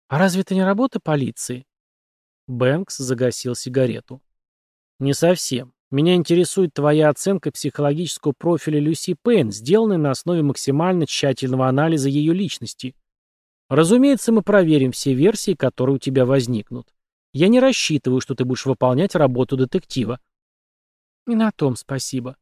«А разве это не работа полиции?» Бэнкс загасил сигарету. Не совсем. Меня интересует твоя оценка психологического профиля Люси Пейн, сделанная на основе максимально тщательного анализа ее личности. Разумеется, мы проверим все версии, которые у тебя возникнут. Я не рассчитываю, что ты будешь выполнять работу детектива. И на том спасибо.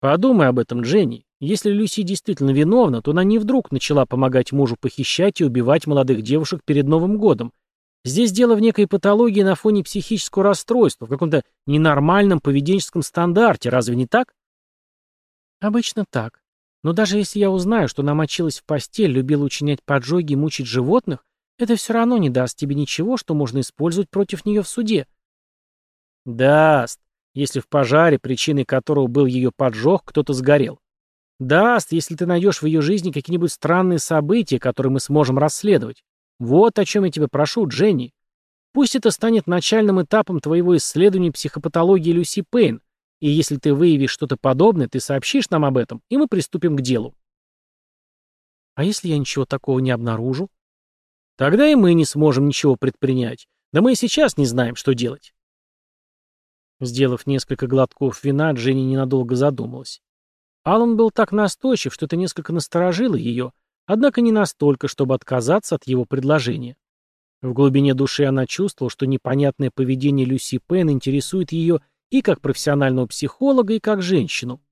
Подумай об этом, Дженни. Если Люси действительно виновна, то она не вдруг начала помогать мужу похищать и убивать молодых девушек перед Новым годом, Здесь дело в некой патологии на фоне психического расстройства, в каком-то ненормальном поведенческом стандарте, разве не так? Обычно так. Но даже если я узнаю, что намочилась в постель, любила учинять поджоги и мучить животных, это все равно не даст тебе ничего, что можно использовать против нее в суде. Даст, если в пожаре, причиной которого был ее поджог, кто-то сгорел. Даст, если ты найдешь в ее жизни какие-нибудь странные события, которые мы сможем расследовать. Вот о чем я тебя прошу, Дженни. Пусть это станет начальным этапом твоего исследования психопатологии Люси Пейн, и если ты выявишь что-то подобное, ты сообщишь нам об этом, и мы приступим к делу. А если я ничего такого не обнаружу? Тогда и мы не сможем ничего предпринять. Да мы и сейчас не знаем, что делать. Сделав несколько глотков вина, Дженни ненадолго задумалась. Алан был так настойчив, что это несколько насторожило ее, — Однако не настолько, чтобы отказаться от его предложения. В глубине души она чувствовала, что непонятное поведение Люси Пен интересует ее и как профессионального психолога, и как женщину.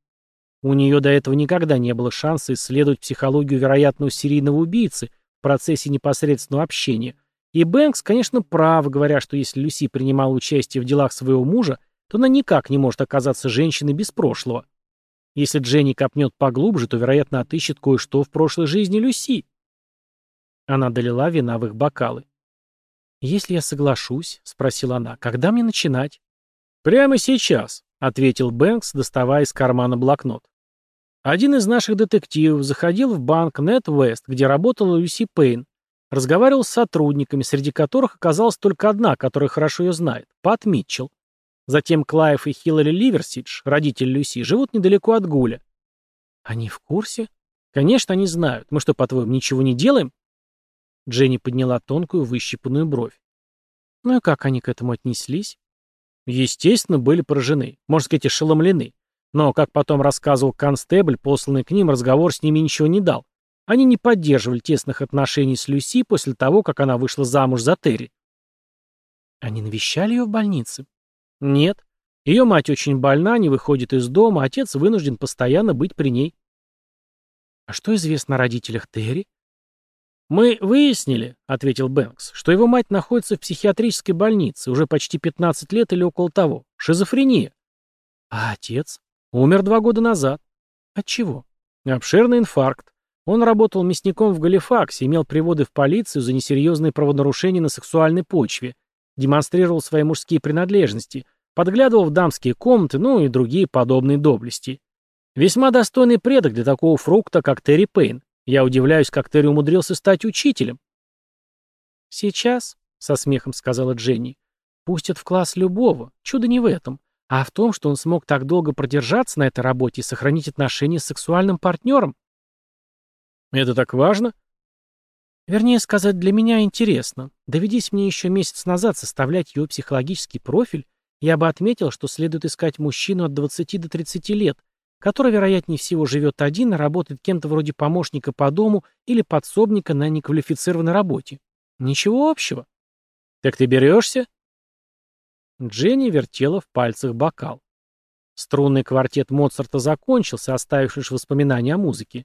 У нее до этого никогда не было шанса исследовать психологию вероятного серийного убийцы в процессе непосредственного общения. И Бэнкс, конечно, прав, говоря, что если Люси принимала участие в делах своего мужа, то она никак не может оказаться женщиной без прошлого. Если Дженни копнет поглубже, то, вероятно, отыщет кое-что в прошлой жизни Люси. Она долила вина в их бокалы. «Если я соглашусь?» — спросила она. «Когда мне начинать?» «Прямо сейчас», — ответил Бэнкс, доставая из кармана блокнот. Один из наших детективов заходил в банк NetWest, где работала Люси Пейн. Разговаривал с сотрудниками, среди которых оказалась только одна, которая хорошо ее знает — Пат Митчелл. Затем Клаев и Хиллари Ливерсидж, родители Люси, живут недалеко от Гуля. Они в курсе? Конечно, они знают. Мы что, по-твоему, ничего не делаем? Дженни подняла тонкую выщипанную бровь. Ну и как они к этому отнеслись? Естественно, были поражены, можно сказать, ошеломлены. Но, как потом рассказывал констебль, посланный к ним, разговор с ними ничего не дал. Они не поддерживали тесных отношений с Люси после того, как она вышла замуж за Терри. Они навещали ее в больнице? Нет. Ее мать очень больна, не выходит из дома, отец вынужден постоянно быть при ней. А что известно о родителях Терри? «Мы выяснили», — ответил Бэнкс, «что его мать находится в психиатрической больнице уже почти 15 лет или около того. Шизофрения». «А отец?» «Умер два года назад». «От чего?» «Обширный инфаркт. Он работал мясником в Галифаксе, имел приводы в полицию за несерьезные правонарушения на сексуальной почве демонстрировал свои мужские принадлежности, подглядывал в дамские комнаты, ну и другие подобные доблести. Весьма достойный предок для такого фрукта, как Терри Пейн. Я удивляюсь, как Терри умудрился стать учителем. «Сейчас», — со смехом сказала Дженни, — «пустят в класс любого. Чудо не в этом, а в том, что он смог так долго продержаться на этой работе и сохранить отношения с сексуальным партнером». «Это так важно?» Вернее сказать, для меня интересно. Доведись мне еще месяц назад составлять ее психологический профиль, я бы отметил, что следует искать мужчину от 20 до 30 лет, который, вероятнее всего, живет один и работает кем-то вроде помощника по дому или подсобника на неквалифицированной работе. Ничего общего. Так ты берешься? Дженни вертела в пальцах бокал. Струнный квартет Моцарта закончился, оставившись воспоминания о музыке.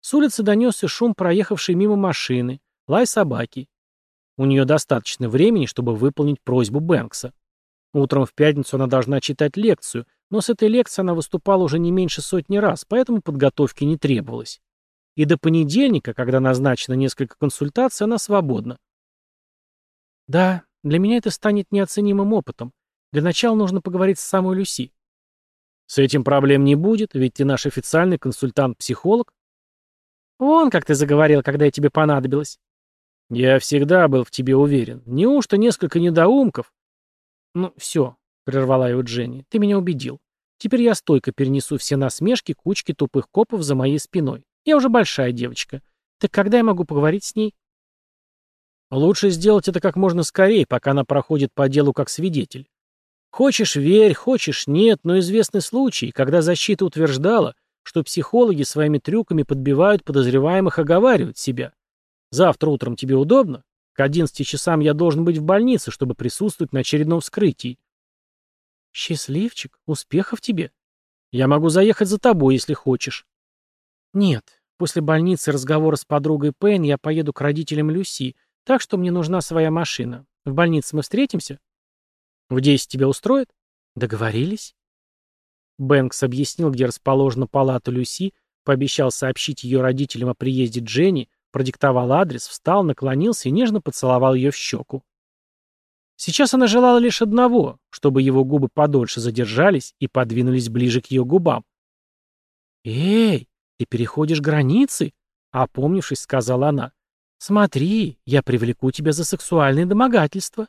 С улицы донесся шум проехавшей мимо машины, лай собаки. У нее достаточно времени, чтобы выполнить просьбу Бэнкса. Утром в пятницу она должна читать лекцию, но с этой лекцией она выступала уже не меньше сотни раз, поэтому подготовки не требовалось. И до понедельника, когда назначено несколько консультаций, она свободна. Да, для меня это станет неоценимым опытом. Для начала нужно поговорить с самой Люси. С этим проблем не будет, ведь ты наш официальный консультант-психолог, Вон, как ты заговорил, когда я тебе понадобилась». «Я всегда был в тебе уверен. Неужто несколько недоумков?» «Ну, все», — прервала его Дженни, — «ты меня убедил. Теперь я стойко перенесу все насмешки кучки тупых копов за моей спиной. Я уже большая девочка. Так когда я могу поговорить с ней?» «Лучше сделать это как можно скорее, пока она проходит по делу как свидетель. Хочешь — верь, хочешь — нет, но известный случай, когда защита утверждала, что психологи своими трюками подбивают подозреваемых оговаривать себя. Завтра утром тебе удобно? К 11 часам я должен быть в больнице, чтобы присутствовать на очередном вскрытии. Счастливчик, успехов тебе. Я могу заехать за тобой, если хочешь. Нет, после больницы разговора с подругой Пейн я поеду к родителям Люси, так что мне нужна своя машина. В больнице мы встретимся? В 10 тебя устроит? Договорились. Бэнкс объяснил, где расположена палата Люси, пообещал сообщить ее родителям о приезде Дженни, продиктовал адрес, встал, наклонился и нежно поцеловал ее в щеку. Сейчас она желала лишь одного, чтобы его губы подольше задержались и подвинулись ближе к ее губам. «Эй, ты переходишь границы?» — опомнившись, сказала она. «Смотри, я привлеку тебя за сексуальное домогательство».